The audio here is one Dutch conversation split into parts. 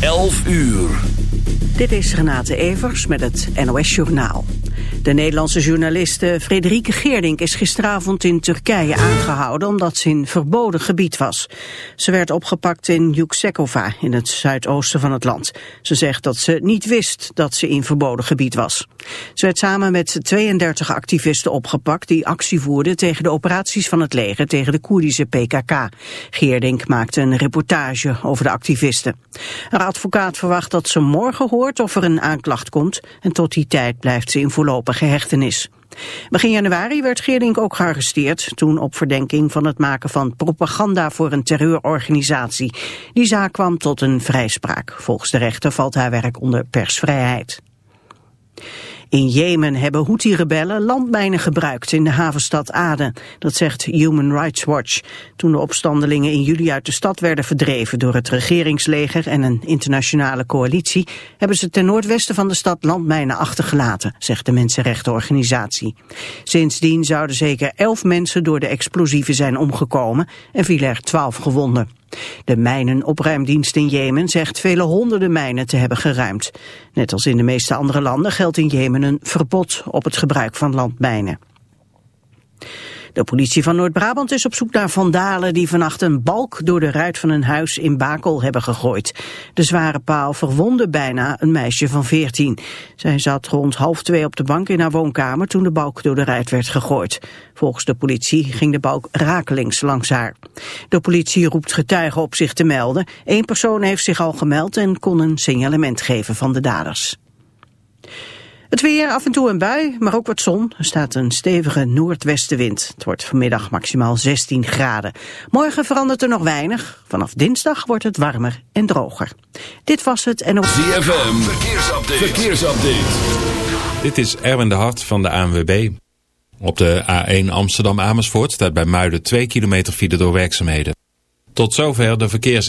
11 uur. Dit is Renate Evers met het NOS Journaal. De Nederlandse journaliste Frederike Geerdink is gisteravond in Turkije aangehouden omdat ze in verboden gebied was. Ze werd opgepakt in Yuksekova in het zuidoosten van het land. Ze zegt dat ze niet wist dat ze in verboden gebied was. Ze werd samen met 32 activisten opgepakt die actie voerden tegen de operaties van het leger tegen de Koerdische PKK. Geerdink maakte een reportage over de activisten. Haar advocaat verwacht dat ze morgen hoort of er een aanklacht komt en tot die tijd blijft ze in voorlopig hechtenis. Begin januari werd Geerdink ook gearresteerd, toen op verdenking van het maken van propaganda voor een terreurorganisatie. Die zaak kwam tot een vrijspraak. Volgens de rechter valt haar werk onder persvrijheid. In Jemen hebben Houthi-rebellen landmijnen gebruikt in de havenstad Aden. Dat zegt Human Rights Watch. Toen de opstandelingen in juli uit de stad werden verdreven door het regeringsleger en een internationale coalitie, hebben ze ten noordwesten van de stad landmijnen achtergelaten, zegt de mensenrechtenorganisatie. Sindsdien zouden zeker elf mensen door de explosieven zijn omgekomen en vielen er twaalf gewonden. De mijnenopruimdienst in Jemen zegt vele honderden mijnen te hebben geruimd. Net als in de meeste andere landen geldt in Jemen een verbod op het gebruik van landmijnen. De politie van Noord-Brabant is op zoek naar vandalen die vannacht een balk door de ruit van een huis in Bakel hebben gegooid. De zware paal verwonde bijna een meisje van 14. Zij zat rond half twee op de bank in haar woonkamer toen de balk door de ruit werd gegooid. Volgens de politie ging de balk rakelings langs haar. De politie roept getuigen op zich te melden. Eén persoon heeft zich al gemeld en kon een signalement geven van de daders. Het weer, af en toe een bui, maar ook wat zon. Er staat een stevige noordwestenwind. Het wordt vanmiddag maximaal 16 graden. Morgen verandert er nog weinig. Vanaf dinsdag wordt het warmer en droger. Dit was het en op... ZFM, verkeersupdate. verkeersupdate. Dit is Erwin de Hart van de ANWB. Op de A1 Amsterdam-Amersfoort staat bij Muiden 2 kilometer file door werkzaamheden. Tot zover de verkeers...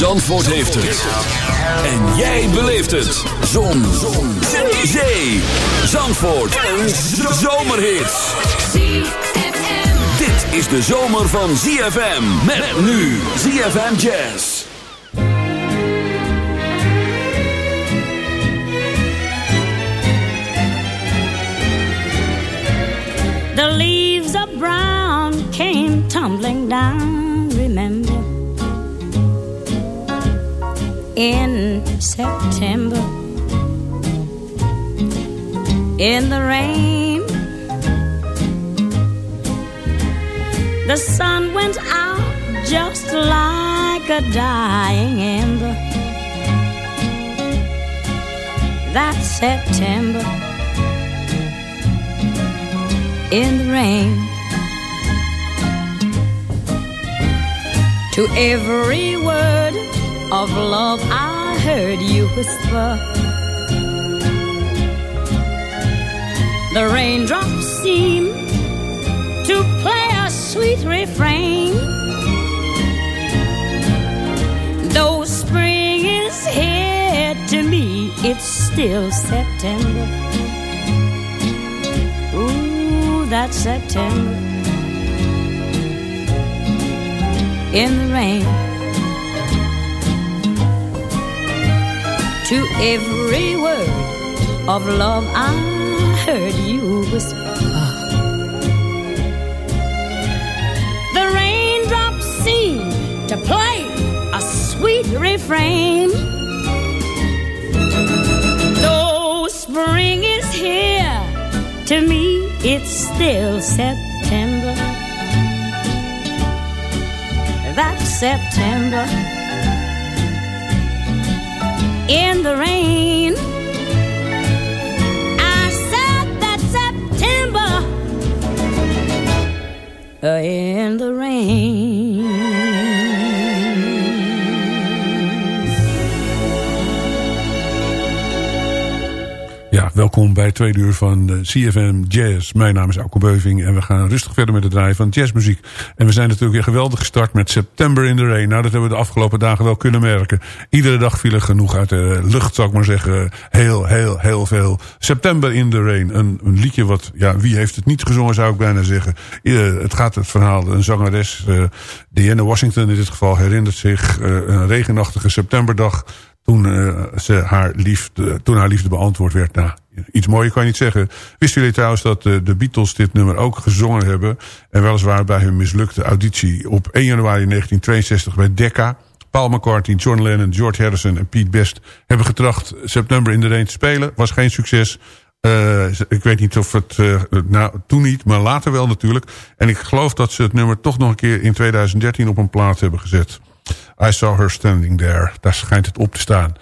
Zandvoort heeft het. En jij beleeft het. Zon. Zon. Zee. Zandvoort. Een zomerhit. Dit is de zomer van ZFM. Met nu ZFM Jazz. The leaves of brown came tumbling down, remember in September. In the rain, the sun went out just like a dying ember. That September, in the rain. To every word of love I heard you whisper. The raindrops seem to play a sweet refrain. Though spring is here to me, it's still September. Ooh, that's September. In the rain. To every word of love I heard you whisper. The raindrops seem to play a sweet refrain. Though spring is here, to me it's still September. That's September. In the rain. I said that September. uh, In the rain. Welkom bij tweede uur van de CFM Jazz. Mijn naam is Auke Beuving en we gaan rustig verder met het draaien van jazzmuziek. En we zijn natuurlijk weer geweldig gestart met September in the Rain. Nou, dat hebben we de afgelopen dagen wel kunnen merken. Iedere dag viel er genoeg uit de lucht, zou ik maar zeggen. Heel, heel, heel veel. September in the Rain. Een, een liedje wat, ja, wie heeft het niet gezongen, zou ik bijna zeggen. Eh, het gaat het verhaal, een zangeres, uh, Diana Washington in dit geval, herinnert zich een regenachtige septemberdag toen, ze haar liefde, toen haar liefde beantwoord werd. Nou, iets mooier kan je niet zeggen. Wisten jullie trouwens dat uh, de Beatles dit nummer ook gezongen hebben? En weliswaar bij hun mislukte auditie op 1 januari 1962 bij Decca. Paul McCartney, John Lennon, George Harrison en Pete Best hebben getracht September in de Rain te spelen. Was geen succes. Uh, ik weet niet of het, uh, nou, toen niet, maar later wel natuurlijk. En ik geloof dat ze het nummer toch nog een keer in 2013 op een plaat hebben gezet. I saw her standing there. Daar schijnt het op te staan.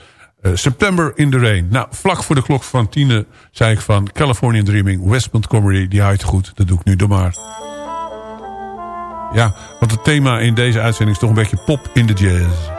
Uh, September in the Rain. Nou, vlak voor de klok van tienen zei ik van Californian Dreaming, West Montgomery, die houdt goed. Dat doe ik nu door maar. Ja, want het thema in deze uitzending is toch een beetje pop in de jazz.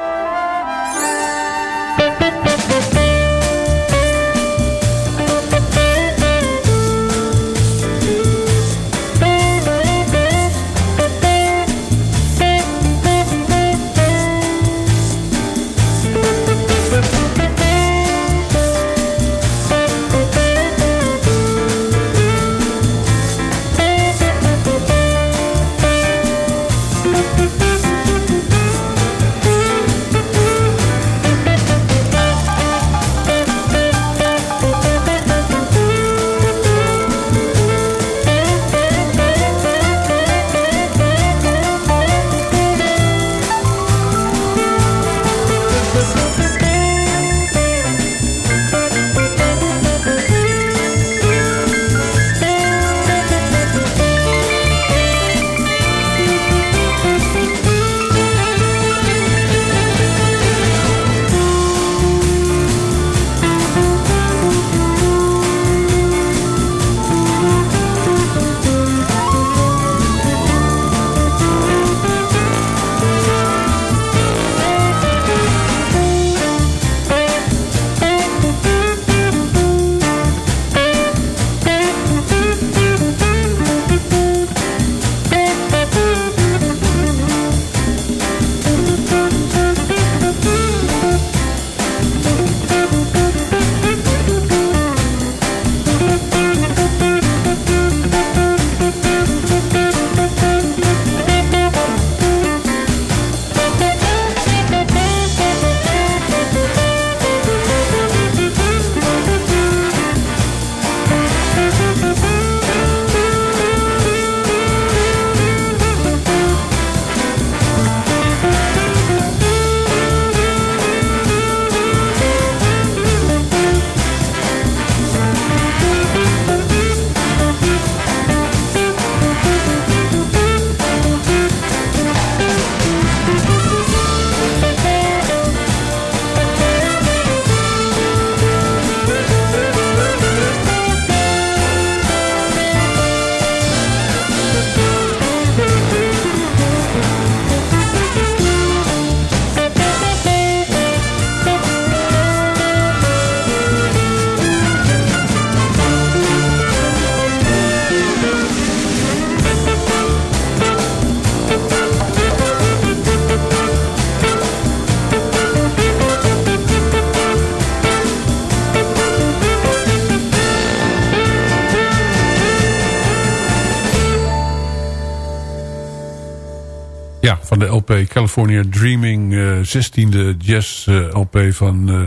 Ja, van de LP California Dreaming, uh, 16e jazz uh, LP van uh,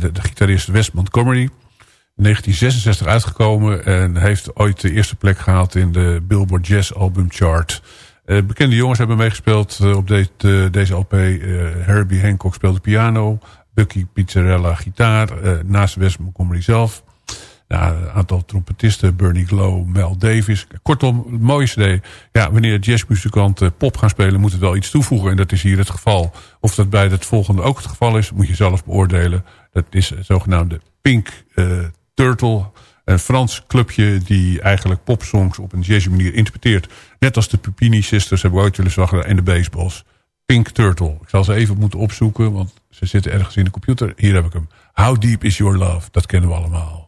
de, de, gitarist Wes Montgomery. In 1966 uitgekomen en heeft ooit de eerste plek gehaald in de Billboard Jazz Album Chart. Eh, bekende jongens hebben meegespeeld eh, op de, de- deze LP. Eh, Herbie Hancock speelde piano. Bucky Pizzarella gitaar. eh, naast Wes Montgomery zelf. Ja, een aantal trompetisten. Bernie Glow, Mel Davis. Kortom, een mooie cd. Ja, wanneer jazzmuzikanten pop gaan spelen... moet het wel iets toevoegen. En dat is hier het geval. Of dat bij het volgende ook het geval is... moet je zelf beoordelen. Dat is het zogenaamde Pink eh, Turtle... Een Frans clubje die eigenlijk popsongs op een jazzy manier interpreteert. Net als de Pupini Sisters hebben we ooit willen zeggen en de Baseballs. Pink Turtle. Ik zal ze even moeten opzoeken, want ze zitten ergens in de computer. Hier heb ik hem. How Deep Is Your Love? Dat kennen we allemaal.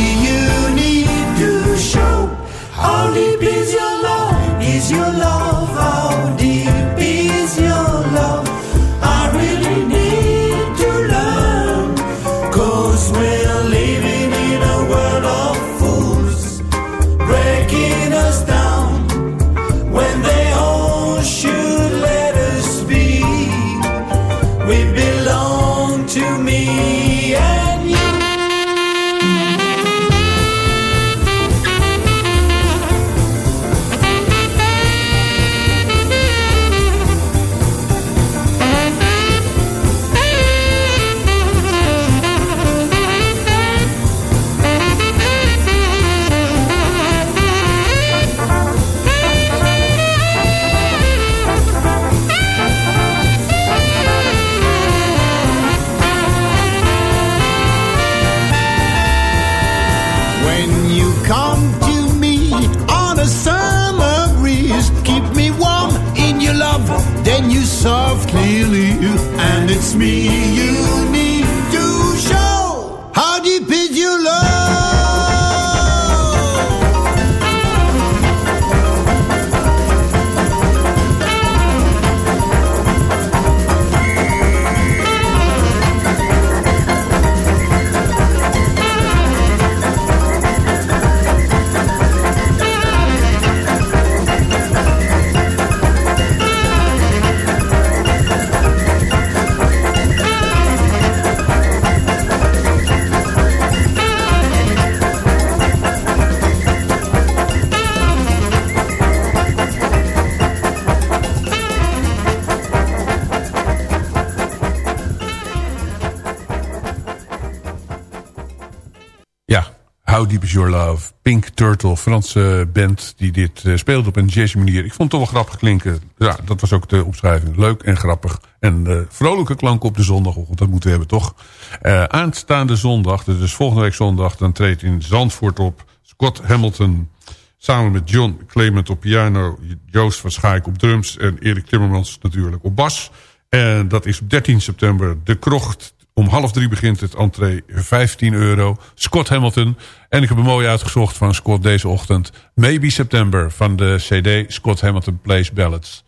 How deep is your love? Is your love? How Deep Is Your Love. Pink Turtle, Franse band die dit eh, speelt op een jazzy manier. Ik vond het toch wel grappig klinken. Ja, dat was ook de opschrijving. Leuk en grappig. En eh, vrolijke klanken op de zondagochtend, dat moeten we hebben toch. Eh, aanstaande zondag, dus volgende week zondag... dan treedt in Zandvoort op Scott Hamilton... samen met John Clement op piano... Joost van Schaik op drums... en Erik Timmermans natuurlijk op bas. En dat is op 13 september de krocht om half drie begint het entree 15 euro. Scott Hamilton. En ik heb een mooi uitgezocht van Scott deze ochtend. Maybe September van de cd Scott Hamilton Plays Ballads.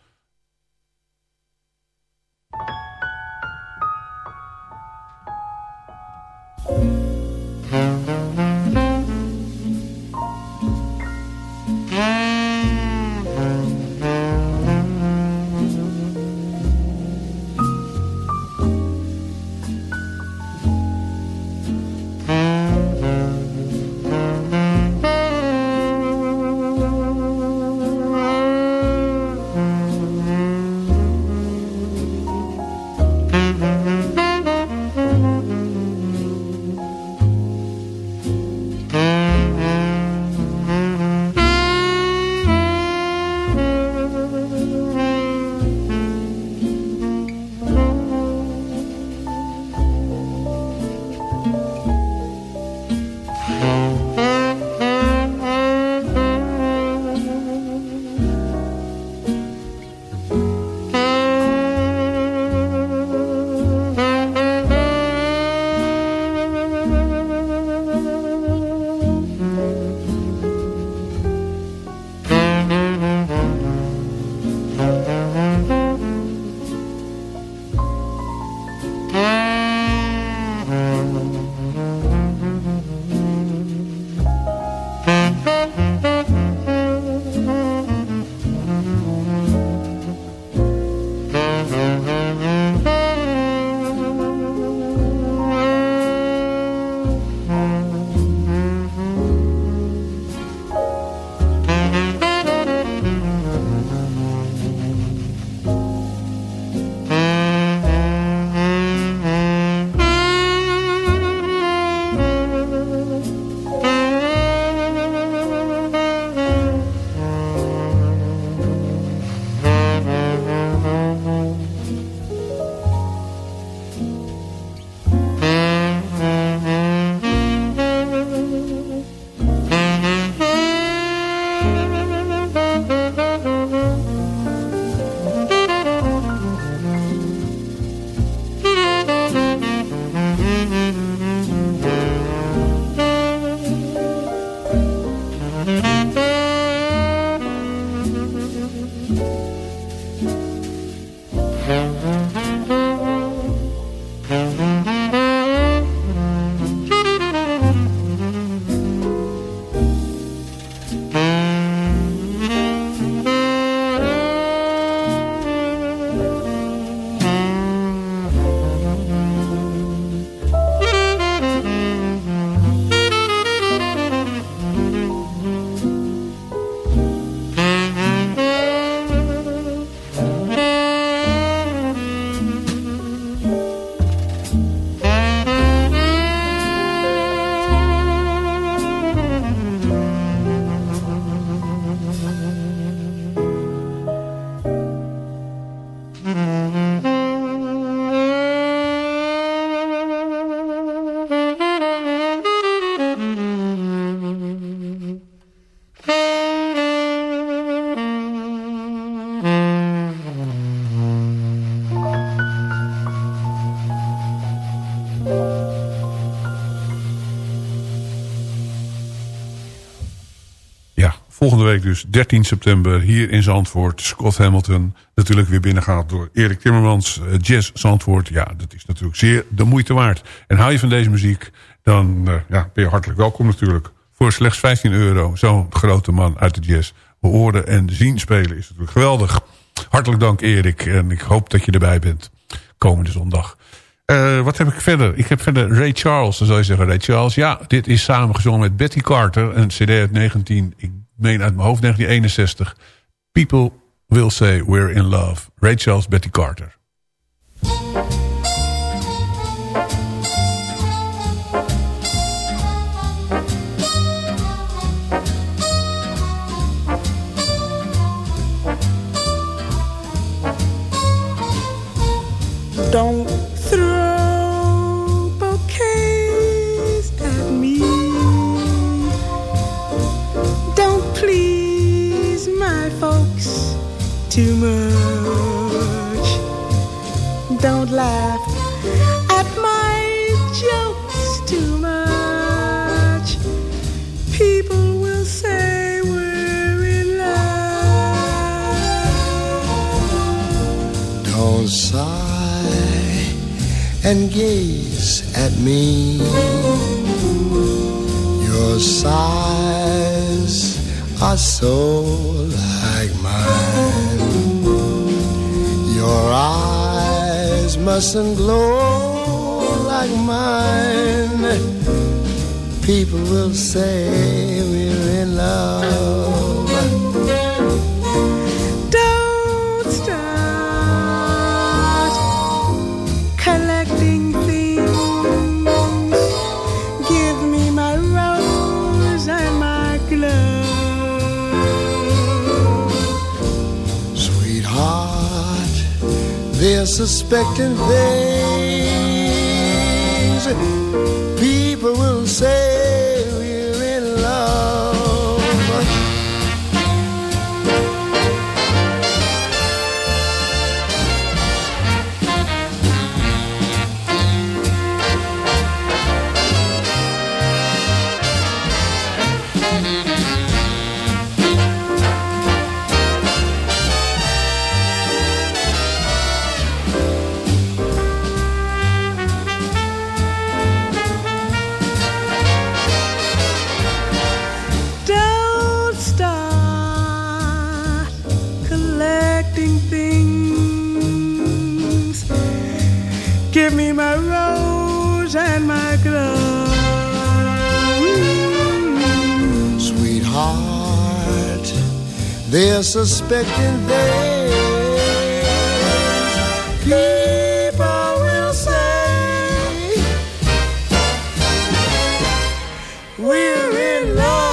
Dus 13 september hier in Zandvoort. Scott Hamilton natuurlijk weer binnengehaald door Erik Timmermans. Uh, Jazz Zandvoort, ja, dat is natuurlijk zeer de moeite waard. En hou je van deze muziek, dan uh, ja, ben je hartelijk welkom natuurlijk. Voor slechts 15 euro, zo'n grote man uit de jazz. Horen en zien spelen is natuurlijk geweldig. Hartelijk dank Erik en ik hoop dat je erbij bent komende zondag. Uh, wat heb ik verder? Ik heb verder Ray Charles. Dan zou je zeggen, Ray Charles. Ja, dit is samengezongen met Betty Carter. Een cd uit 19, ik meen uit mijn hoofd 1961. People will say we're in love. Ray Charles, Betty Carter. Don't too much. Don't laugh at my jokes too much. People will say we're in love. Don't sigh and gaze at me. Your sighs are so like mine. Your eyes mustn't glow like mine. People will say we're in love. Suspecting things. They're suspecting things. People will say we're in love.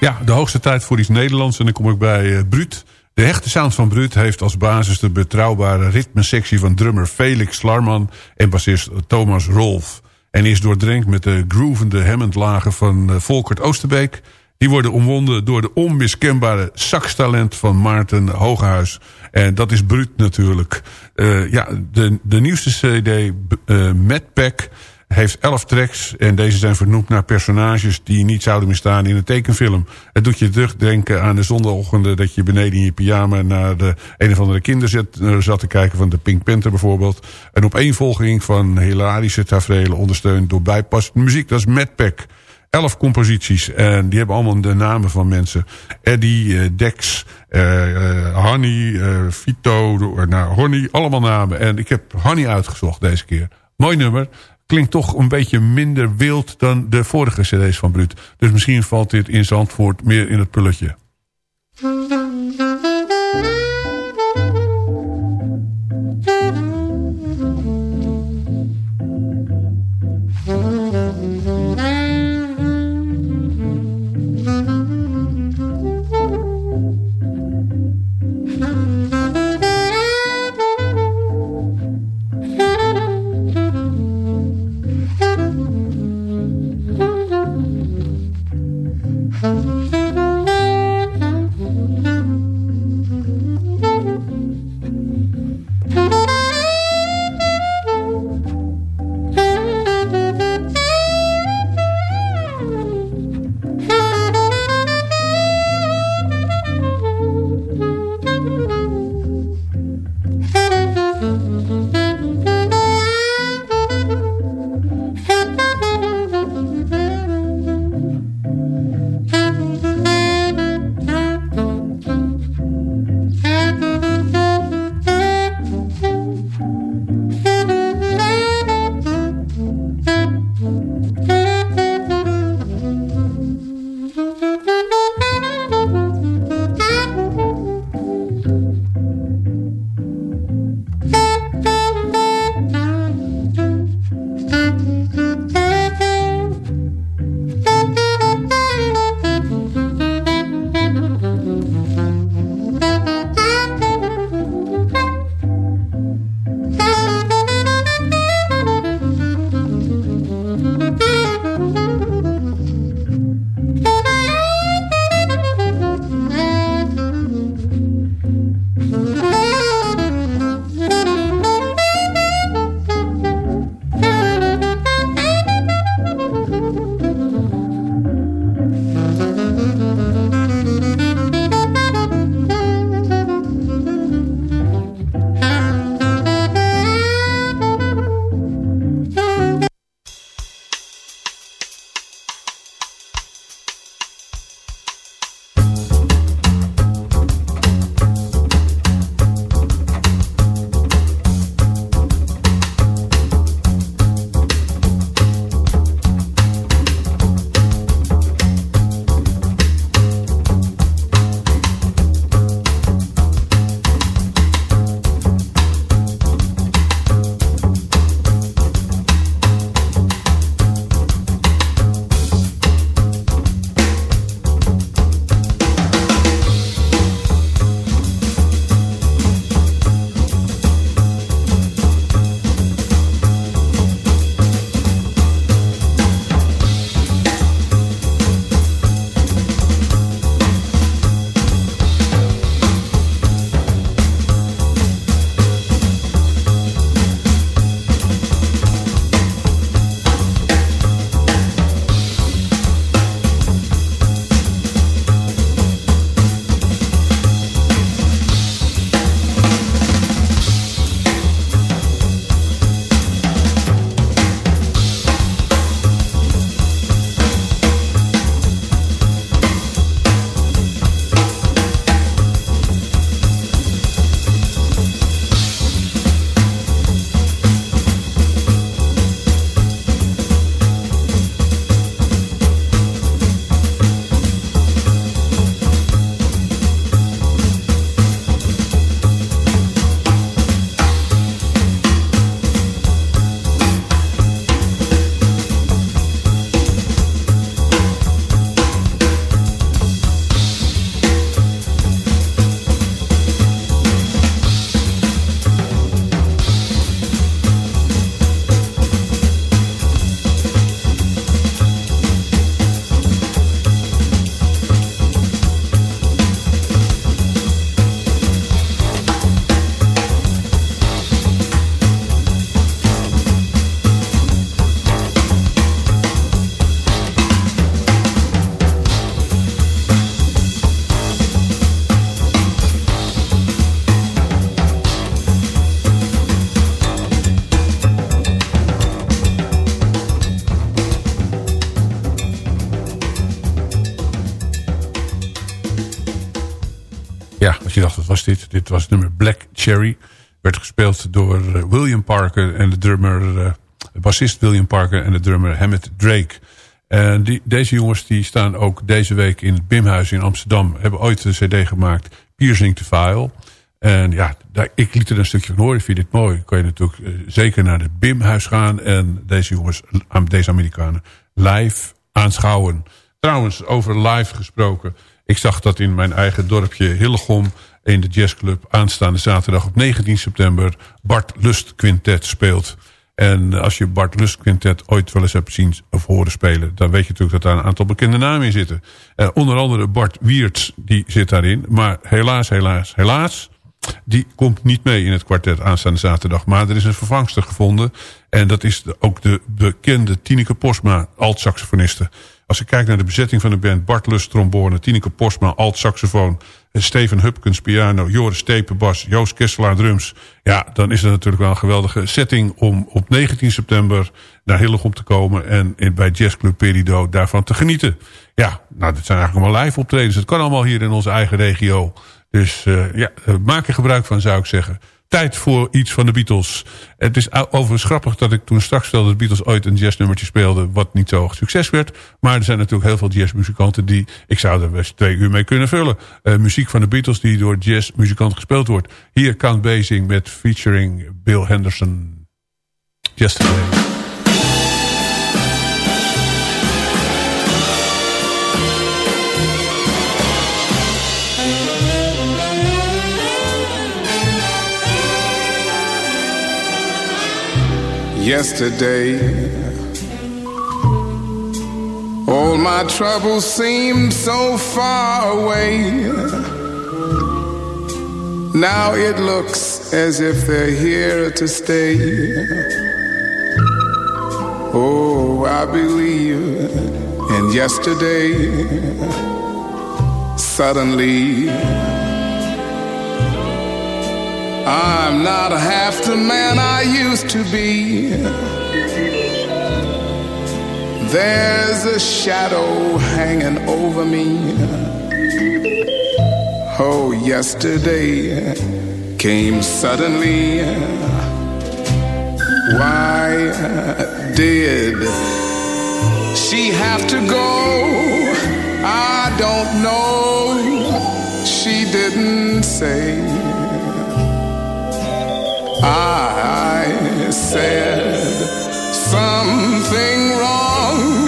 Ja, de hoogste tijd voor iets Nederlands. En dan kom ik bij uh, Bruut. De hechte sound van Bruut heeft als basis de betrouwbare ritmesectie van drummer Felix Larman en bassist Thomas Rolf. En is doordrenkt met de groovende Hammondlagen van uh, Volkert Oosterbeek. Die worden omwonden door de onmiskenbare saxtalent van Maarten Hogehuis. En dat is Bruut natuurlijk. Uh, ja, de, de nieuwste cd, uh, Madpack heeft elf tracks en deze zijn vernoemd naar personages die niet zouden meer staan in een tekenfilm. Het doet je terugdenken aan de zondagochtenden dat je beneden in je pyjama naar de een of andere kinderzet zat te kijken van de Pink Panther bijvoorbeeld. Een opeenvolging van hilarische tafereelen ondersteund door bijpassende muziek. Dat is Madpack. Elf composities en die hebben allemaal de namen van mensen. Eddie, uh, Dex, uh, uh, Honey, Vito, nou, Honey, allemaal namen. En ik heb Honey uitgezocht deze keer. Mooi nummer klinkt toch een beetje minder wild dan de vorige cd's van Bruut. Dus misschien valt dit in Zandvoort meer in het pulletje. Dit? Dit was nummer Black Cherry. Werd gespeeld door eh, William Parker en de drummer... Uh, de bassist William Parker en de drummer Hammett Drake. En die, deze jongens die staan ook deze week in het Bimhuis in Amsterdam. Hebben ooit een cd gemaakt, Piercing the File. En ja, ik liet er een stukje van horen. Vind dit mooi. Kan je natuurlijk uh, zeker naar het Bimhuis gaan. En deze jongens, deze Amerikanen, live aanschouwen. Trouwens, over live gesproken. Ik zag dat in mijn eigen dorpje Hillegom in de jazzclub aanstaande zaterdag op 19 september Bart Lust Quintet speelt. En als je Bart Lust Quintet ooit wel eens hebt zien of horen spelen... dan weet je natuurlijk dat daar een aantal bekende namen in zitten. Uh, onder andere Bart Wiertz, die zit daarin. Maar helaas, helaas, helaas... die komt niet mee in het kwartet aanstaande zaterdag. Maar er is een vervangster gevonden. En dat is ook de bekende Tineke Posma, alt-saxofoniste. Als ik kijk naar de bezetting van de band... Bart Lust trombone, Tineke Posma, alt-saxofoon... Steven Hupkens piano, Joris Stepen bas, Joost Kesselaar drums. Ja, dan is het natuurlijk wel een geweldige setting om op 19 september naar Hillegom te komen en bij Jazzclub Perido daarvan te genieten. Ja, nou, dit zijn eigenlijk allemaal live optredens. Het kan allemaal hier in onze eigen regio. Dus uh, ja, maak er gebruik van zou ik zeggen tijd voor iets van de Beatles. Het is overigens grappig dat ik toen straks stelde... dat de Beatles ooit een jazznummertje speelden... wat niet zo succes werd. Maar er zijn natuurlijk heel veel jazzmuzikanten... die, ik zou er best twee uur mee kunnen vullen. Uh, muziek van de Beatles die door jazzmuzikanten gespeeld wordt. Hier Count Basie met featuring Bill Henderson. Yesterday. Yesterday. All my troubles seemed so far away. Now it looks as if they're here to stay. Oh, I believe in yesterday. Suddenly, I'm not half the man I used to be. There's a shadow hanging over me. Oh, yesterday came suddenly. Why did she have to go? I don't know. She didn't say. I said something wrong.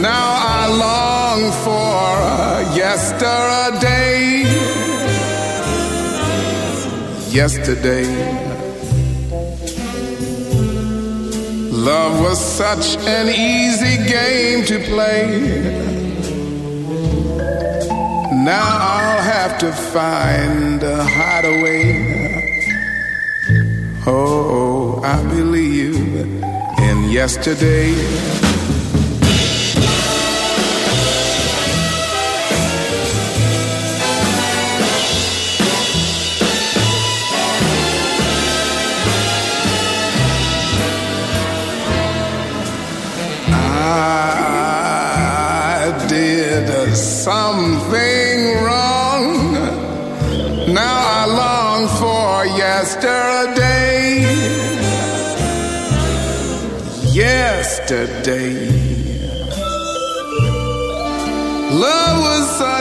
Now I long for yesterday. Yesterday. Love was such an easy game to play. Now I'll have to find a hideaway Oh, oh, I believe in yesterday.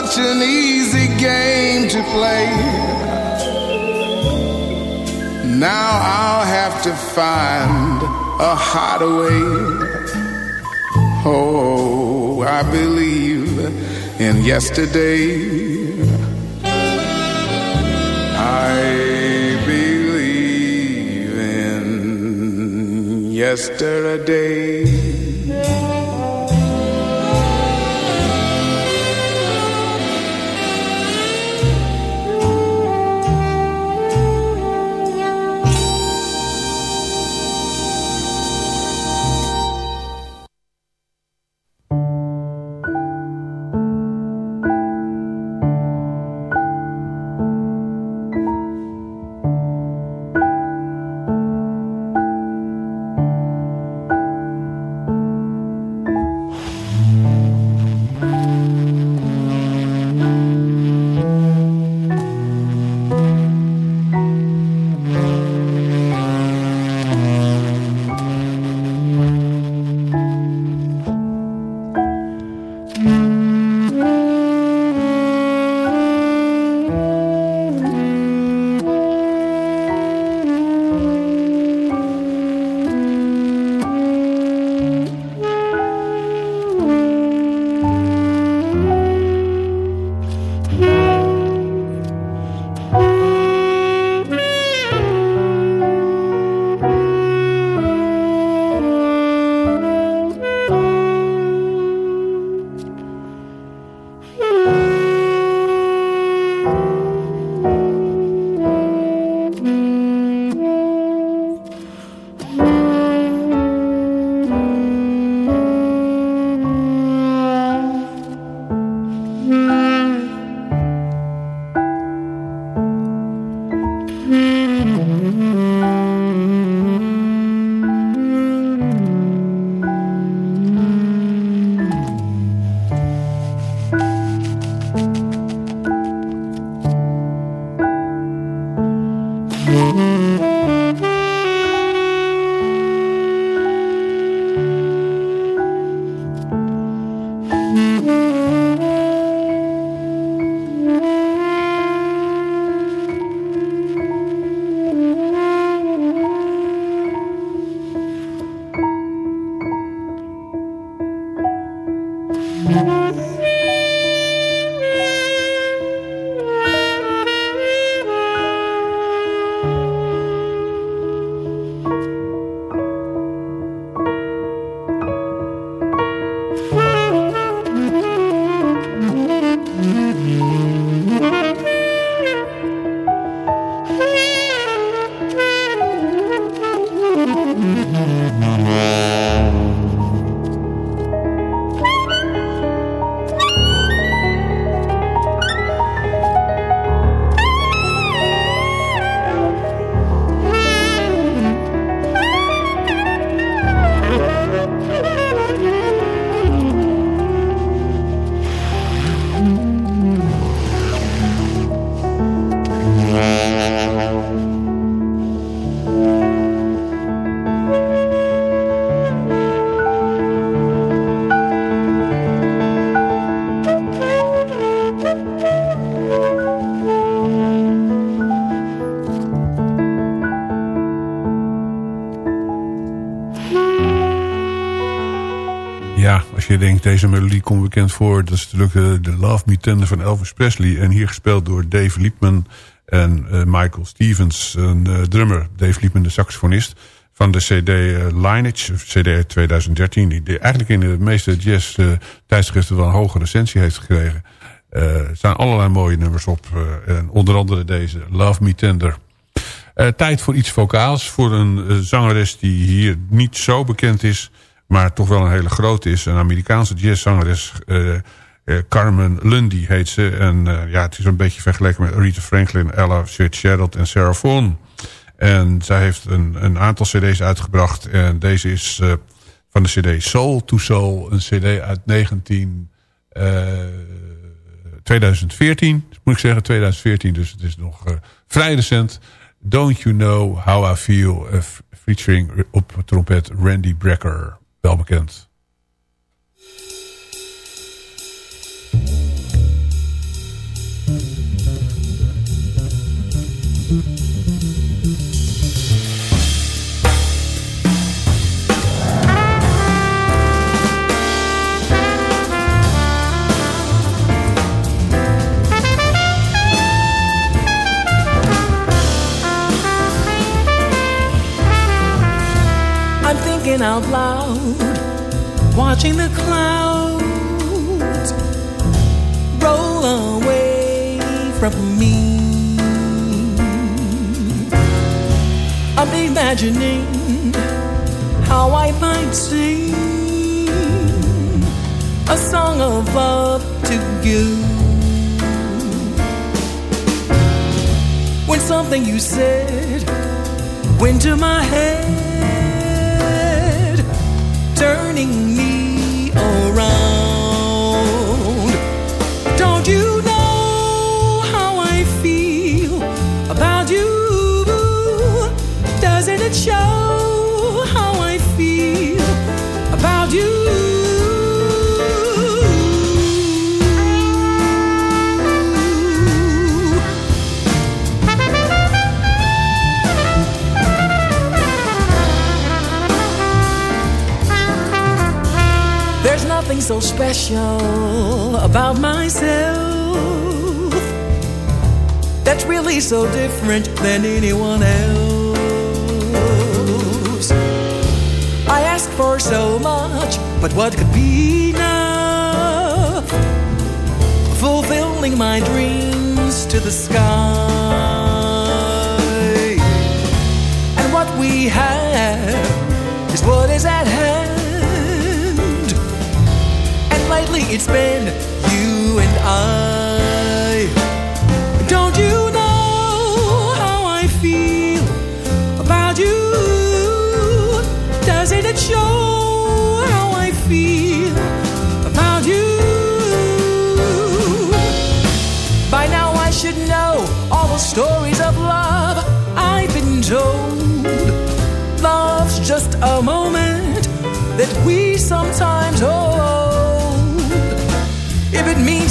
Such an easy game to play. Now I'll have to find a hideaway. Oh, I believe in yesterday. I believe in yesterday. Deze melodie komt bekend voor... dat is natuurlijk de, Love Me Tender van Elvis Presley. En hier gespeeld door Dave Liebman en uh, Michael Stevens, een uh, drummer. Dave Liebman, de saxofonist van de CD Lineage, CD 2013... die eigenlijk in de meeste jazz tijdschriften wel een hoge recensie heeft gekregen. er staan allerlei mooie nummers op. en onder andere deze, Love Me Tender... tijd voor iets vocaals. Voor een zangeres die hier niet zo bekend is maar toch wel een hele grote is. Een Amerikaanse jazzzangeres, uh, Carmen Lundy heet ze. En uh, ja, het is een beetje vergeleken met Rita Franklin, Ella Fitzgerald en Sarah Vaughan. En zij heeft een, een aantal cd's uitgebracht. En deze is van de cd Soul to Soul. Een cd uit 19, 2014, moet ik zeggen. 2014, dus het is nog vrij recent. Don't You Know How I Feel, featuring op trompet Randy Brecker wel bekend. Imagining how I might sing a song of love to you. When something you said went to my head so special about myself that's really so different than anyone else. I ask for so much, but what could be enough? Fulfilling my dreams to the sky. And what we have is what is at hand it's been you and I. Don't you know how I feel about you? Doesn't it show how I feel about you? By now I should know all the stories of love I've been told. Love's just a moment that we sometimes hold.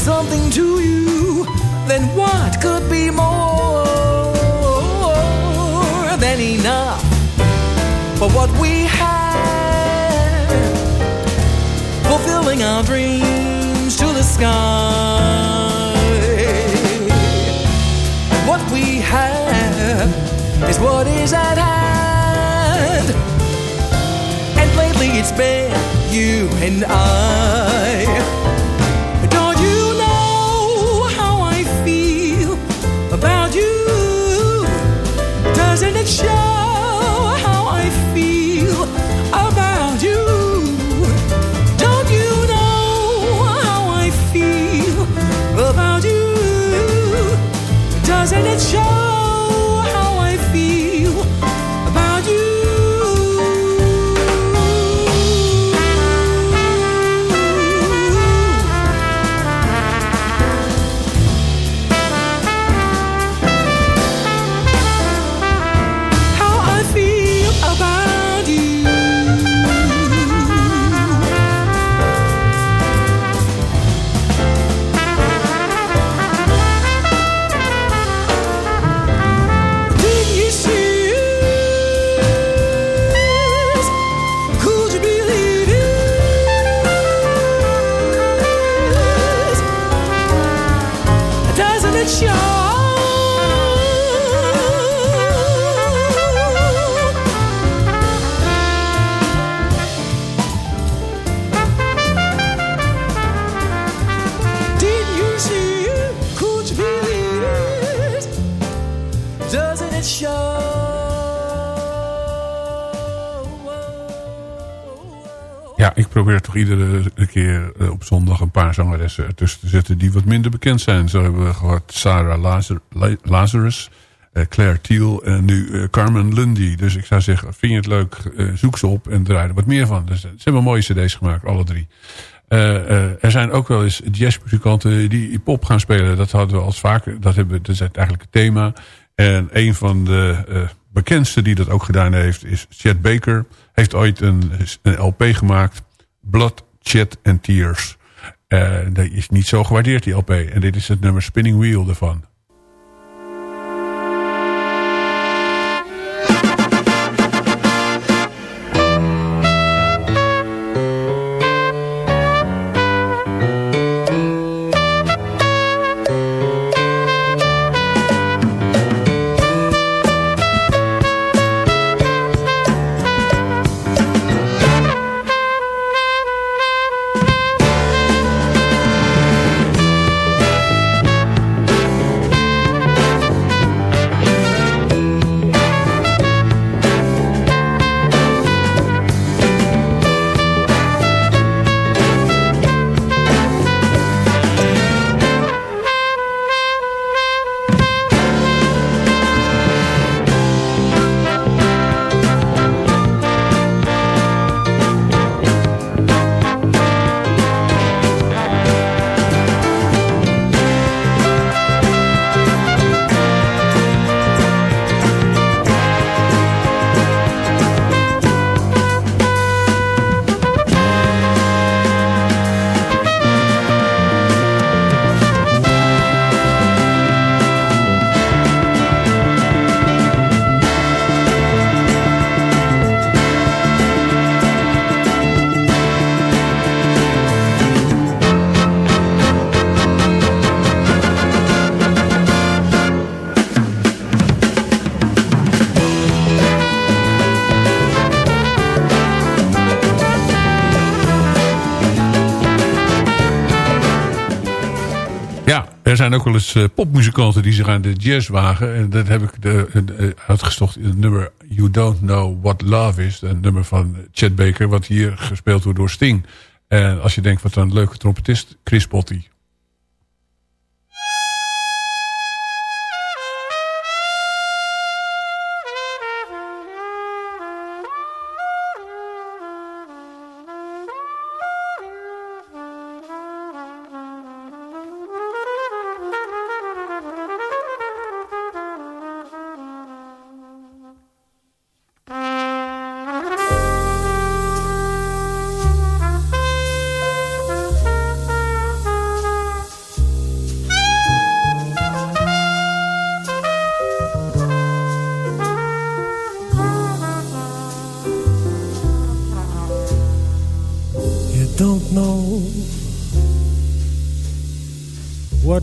Something to you, then what could be more than enough for what we have? Fulfilling our dreams to the sky. What we have is what is at hand. And lately it's been you and I. iedere keer eh, op zondag een paar zangeressen ertussen te zetten die wat minder bekend zijn. Zo hebben we gehad Sarah Lazar, Lazarus, uh, Claire Thiel en nu uh, Carmen Lundy. Dus ik zou zeggen, vind je het leuk, zoek ze op en draai er wat meer van. Dus, ze hebben mooie cd's gemaakt, alle drie. er zijn ook wel eens jazzmuzikanten die pop gaan spelen. Dat hadden we als vaker, dat, hebben, dat is eigenlijk het thema. En een van de bekendste die dat ook gedaan heeft is Chet Baker. Heeft ooit een, een LP gemaakt. Blood, Chet and Tears. Uh, dat is niet zo gewaardeerd die LP. En dit is het nummer Spinning Wheel ervan. Zijn ook wel eens uh, popmuzikanten die zich aan de jazz wagen. En dat heb ik de, de, uitgestocht in het nummer You Don't Know What Love Is. Een nummer van Chet Baker, wat hier gespeeld wordt door Sting. En als je denkt, wat een leuke trompetist, Chris Potty.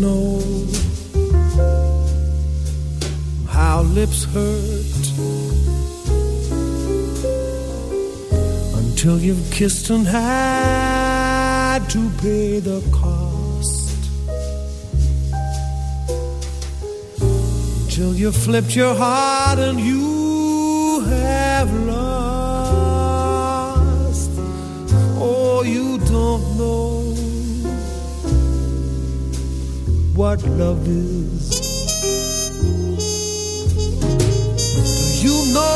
know how lips hurt until you've kissed and had to pay the cost. Until you flipped your heart and you have lost. Oh, you don't know what love is. Do you know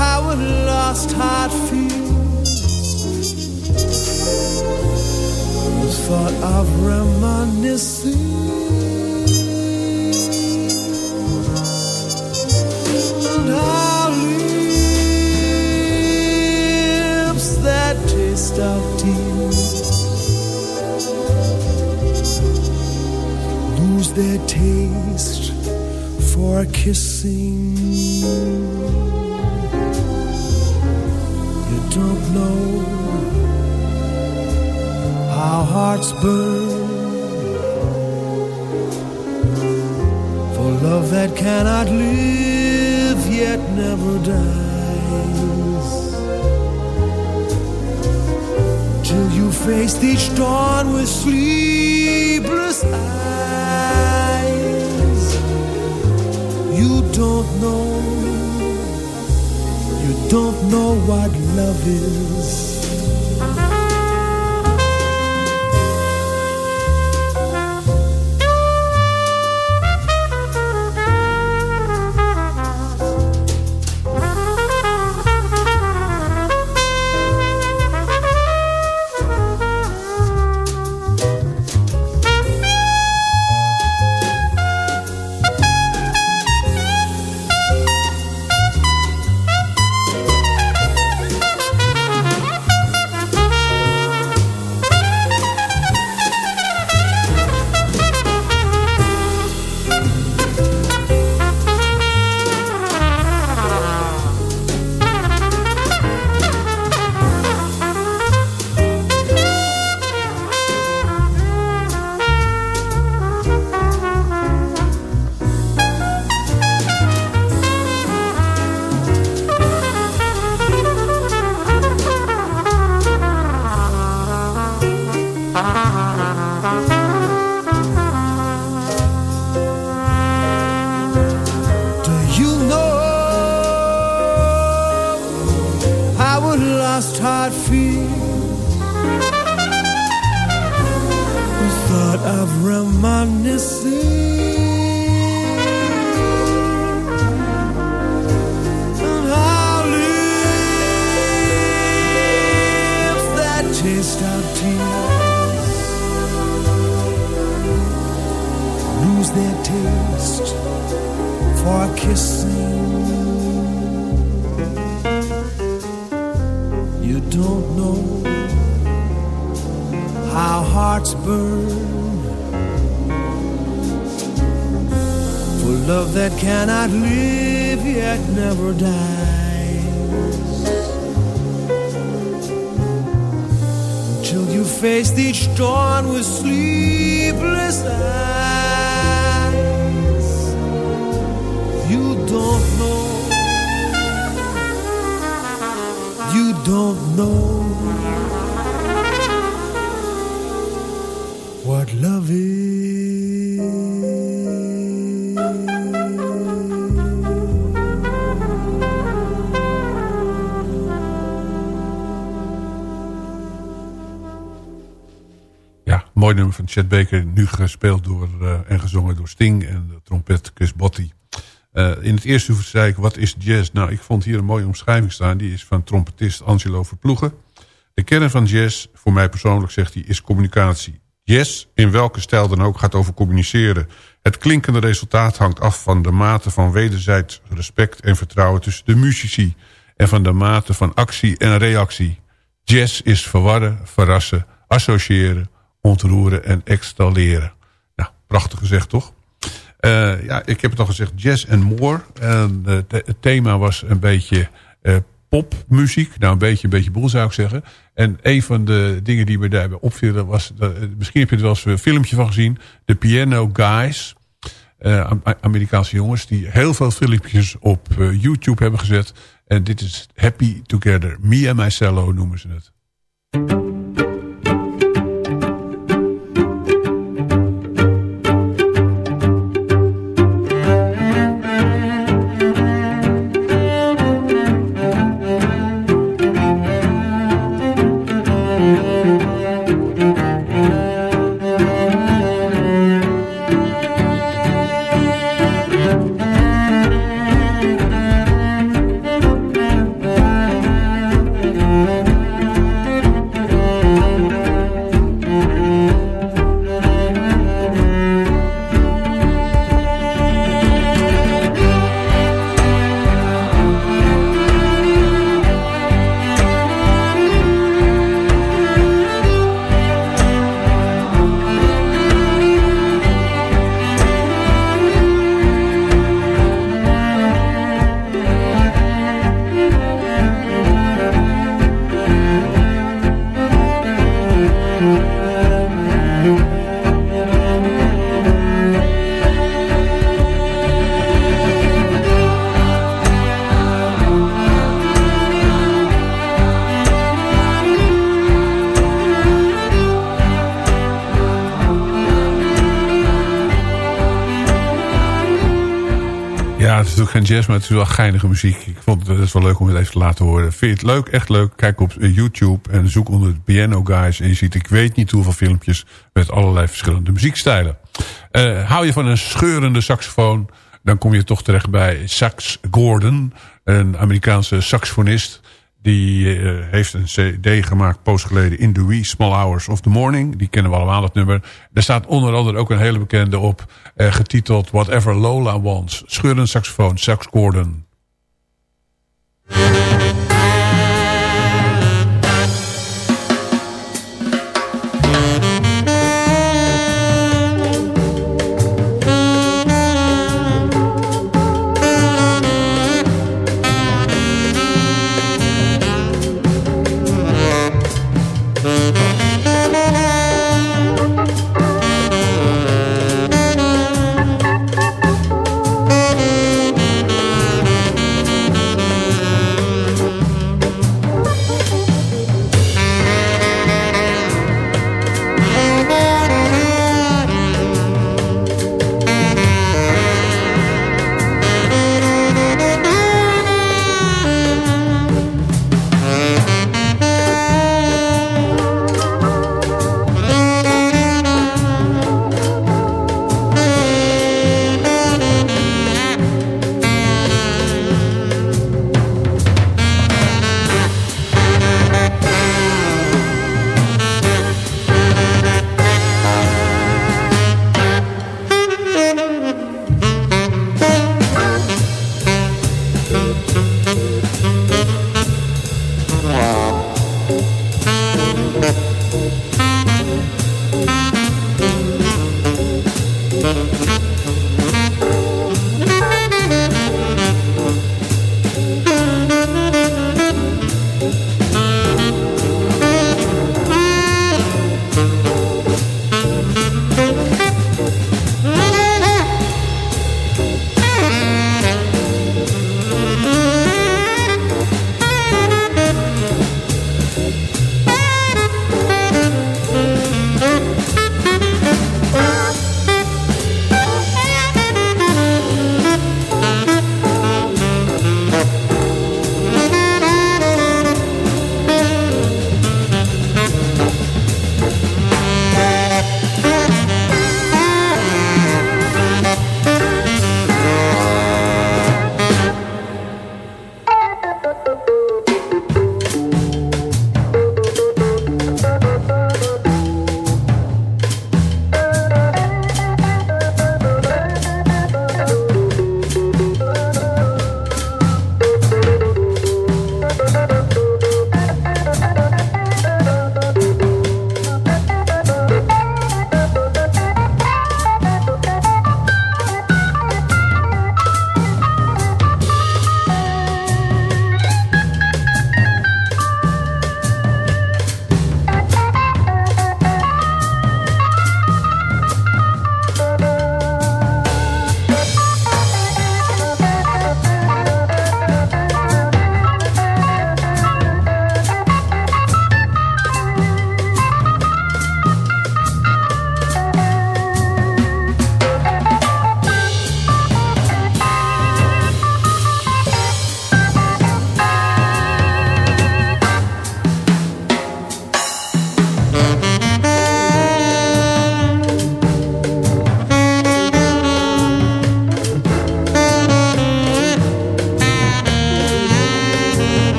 how a lost heart feels? The thought of reminiscing. Their taste for kissing. You don't know how hearts burn for love that cannot live yet never dies till you faced each dawn with sleepless eyes. You don't know. You don't know what love is of reminiscing and how lips that taste of tears lose their taste for kissing. You don't know how hearts burn love that cannot live yet never dies. Until you faced each dawn with sleepless eyes. You don't know. You don't know what love Ja, van Chet Baker. Nu gespeeld door eh, en gezongen door Sting en de trompet Chris Botti. Eh, in het eerste zei ik, wat is jazz? Nou, ik vond hier een mooie omschrijving staan. Die is van trompetist Angelo Verploegen. De kern van jazz, voor mij persoonlijk zegt hij, is communicatie. Jazz, in welke stijl dan ook, gaat over communiceren. Het klinkende resultaat hangt af van de mate van wederzijds respect en vertrouwen tussen de muzici. En van de mate van actie en reactie. Jazz is verwarren, verrassen, associëren, ontroeren en extalleren. Nou, prachtig gezegd toch? Eh, ja, ik heb het al gezegd, jazz and more. En, eh, het thema was een beetje eh, popmuziek. Nou, een beetje, een beetje boel zou ik zeggen. En een van de dingen die me daarbij opvielen was... misschien heb je er wel eens een filmpje van gezien. De Piano Guys. Am- Amerikaanse jongens die heel veel filmpjes op YouTube hebben gezet. En dit is Happy Together. Me and my cello noemen ze het. Jazz, maar het is wel geinige muziek. Ik vond het, het is wel leuk om het even te laten horen. Vind je het leuk? Echt leuk? Kijk op eh, YouTube en zoek onder de Piano Guys. En je ziet, ik weet niet hoeveel filmpjes met allerlei verschillende muziekstijlen. Uh, hou je van een scheurende saxofoon, dan kom je toch terecht bij Sax Gordon. Een Amerikaanse saxofonist. Die uh, heeft een cd gemaakt post geleden in the wee small hours of the morning. Die kennen we allemaal, het nummer. Daar staat onder andere ook een hele bekende op. Uh, getiteld Whatever Lola Wants. Scheurende saxofoon, Sax Gordon.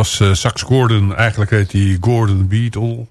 Was uh, Sax Gordon. Eigenlijk heet hij Gordon Beatle.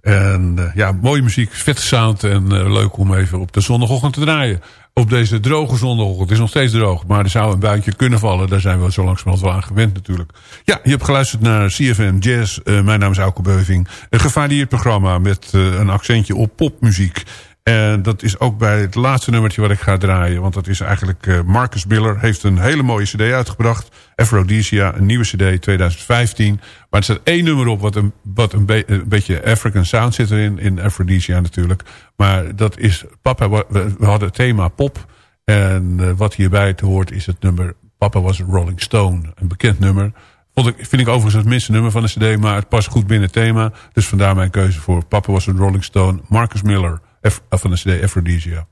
En uh, ja, mooie muziek, vette sound en uh, leuk om even op de zondagochtend te draaien. Op deze droge zondagochtend. Het is nog steeds droog, maar er zou een buitje kunnen vallen. Daar zijn we zo langzamerhand wel aan gewend natuurlijk. Ja, je hebt geluisterd naar CFM Jazz. mijn naam is Auke Beuving. Een gevarieerd programma met een accentje op popmuziek. En dat is ook bij het laatste nummertje wat ik ga draaien. Want dat is eigenlijk uh, Marcus Miller. Heeft een hele mooie cd uitgebracht. Aphrodisia, een nieuwe cd 2015. Maar er staat één nummer op wat een, wat een, be een beetje African sound zit erin. In Aphrodisia natuurlijk. Maar dat is... Papa, we, hadden het thema pop. En uh, wat hierbij te hoort is het nummer... Papa was a Rolling Stone. Een bekend nummer. Vond ik, vind ik overigens het minste nummer van de cd. Maar het past goed binnen het thema. Dus vandaar mijn keuze voor Papa was a Rolling Stone. Marcus Miller van de CD Aphrodisia.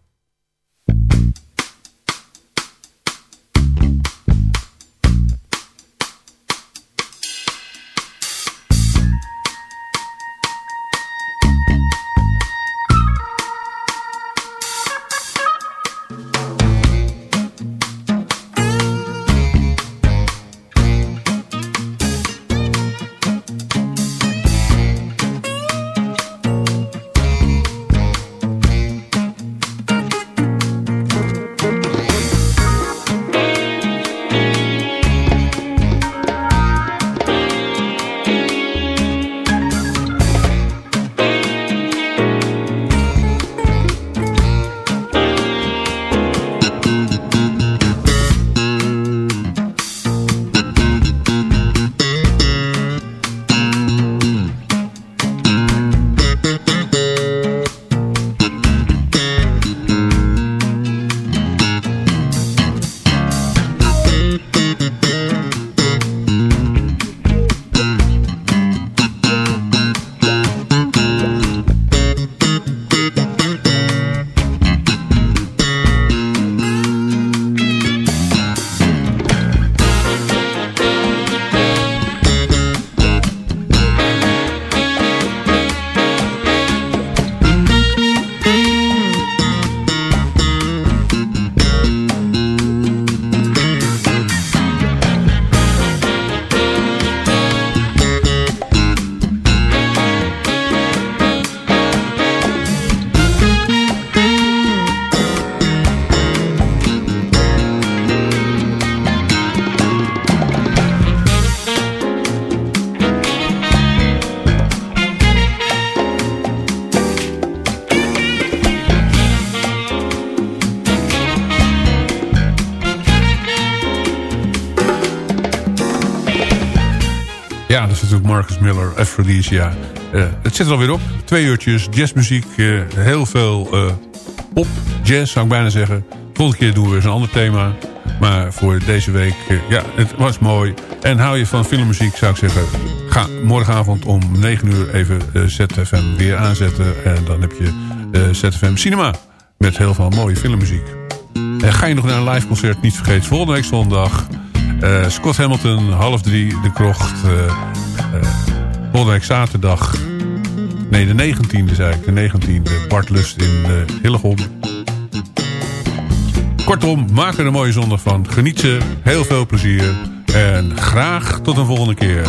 Ja, dat is natuurlijk Marcus Miller, Aphrodisia. Uh, het zit er alweer op. Twee uurtjes jazzmuziek. Uh, heel veel uh, pop, jazz zou ik bijna zeggen. Volgende keer doen we eens een ander thema. Maar voor deze week, ja, het was mooi. En hou je van filmmuziek, zou ik zeggen... ga morgenavond om 9 uur even ZFM weer aanzetten. En dan heb je ZFM Cinema. Met heel veel mooie filmmuziek. En ga je nog naar een live concert, niet vergeten. Volgende week zondag... Uh, Scott Hamilton, half drie, de krocht. Uh, volgende week zaterdag. Nee, de 19e zei ik. De 19e. Bart Lust in Hillegom. Kortom, maak er een mooie zondag van. Geniet ze. Heel veel plezier. En graag tot een volgende keer.